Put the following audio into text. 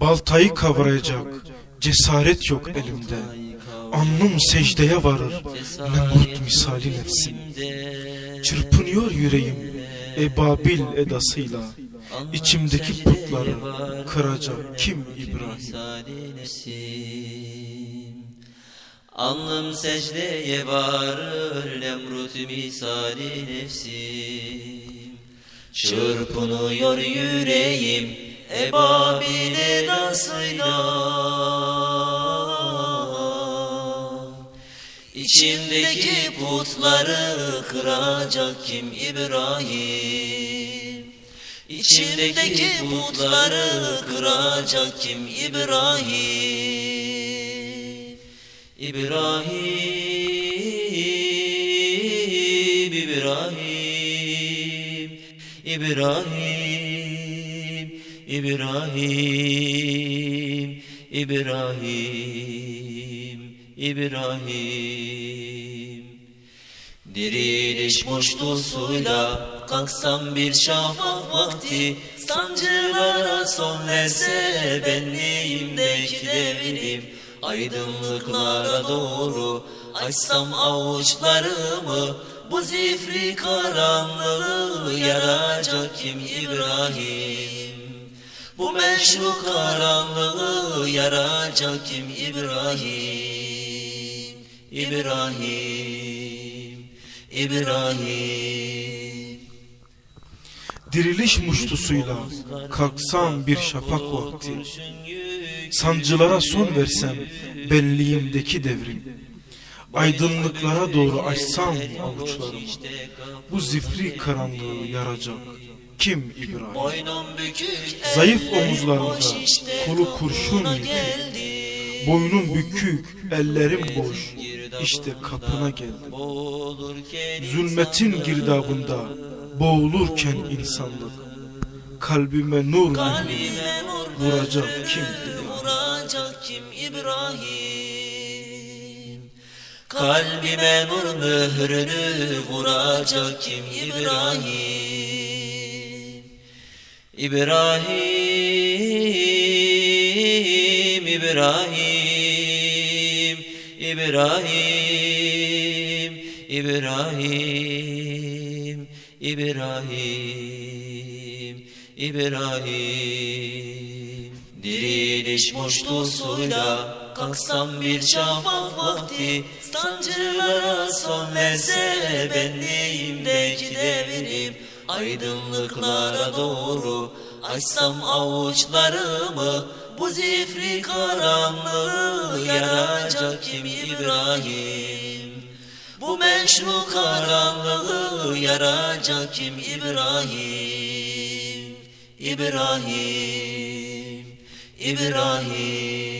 Baltayı kavrayacak cesaret yok elimde. Alnım secdeye varır. Nemrut misali nefsim. Çırpınıyor yüreğim ebabil edasıyla. İçimdeki putları kıracak kim İbrahim? Alnım secdeye varır. Nemrut misali nefsim. Çırpınıyor yüreğim ebabile nasıyla İçimdeki putları kıracak kim İbrahim? İçimdeki putları kıracak kim İbrahim? İbrahim İbrahim İbrahim İbrahim İbrahim İbrahim. Diriliş muştusuyla kalksam bir şafak vakti Sancılara son verse benliğimdeki devinim Aydınlıklara doğru açsam avuçlarımı Bu zifri karanlığı yaracak kim İbrahim Bu meşru karanlığı yaracak kim? İbrahim İbrahim İbrahim. Diriliş muştusuyla kalksam bir şafak vakti. Sancılara son versem benliğimdeki devrim. Aydınlıklara doğru açsam avuçlarımı. Bu zifri karanlığı yaracak kim İbrahim? Zayıf omuzlarında kolu kurşun yükü Boynum bükük ellerim boş. işte kapına geldim. Zulmetin girdabında boğulurken insanlık. Kalbime nur kim vuracak kim İbrahim? Kalbime nur mührünü vuracak kim İbrahim İbrahim İbrahim İbrahim İbrahim İbrahim İbrahim. Diriliş muştusuyla kalksam bir şafak vakti Sancılara son verse benliğimdeki devinim Aydınlıklara doğru açsam avuçlarımı Bu zifri karanlığı yaracak kim İbrahim? Bu meşru karanlığı yaracak kim İbrahim? İbrahim İbrahim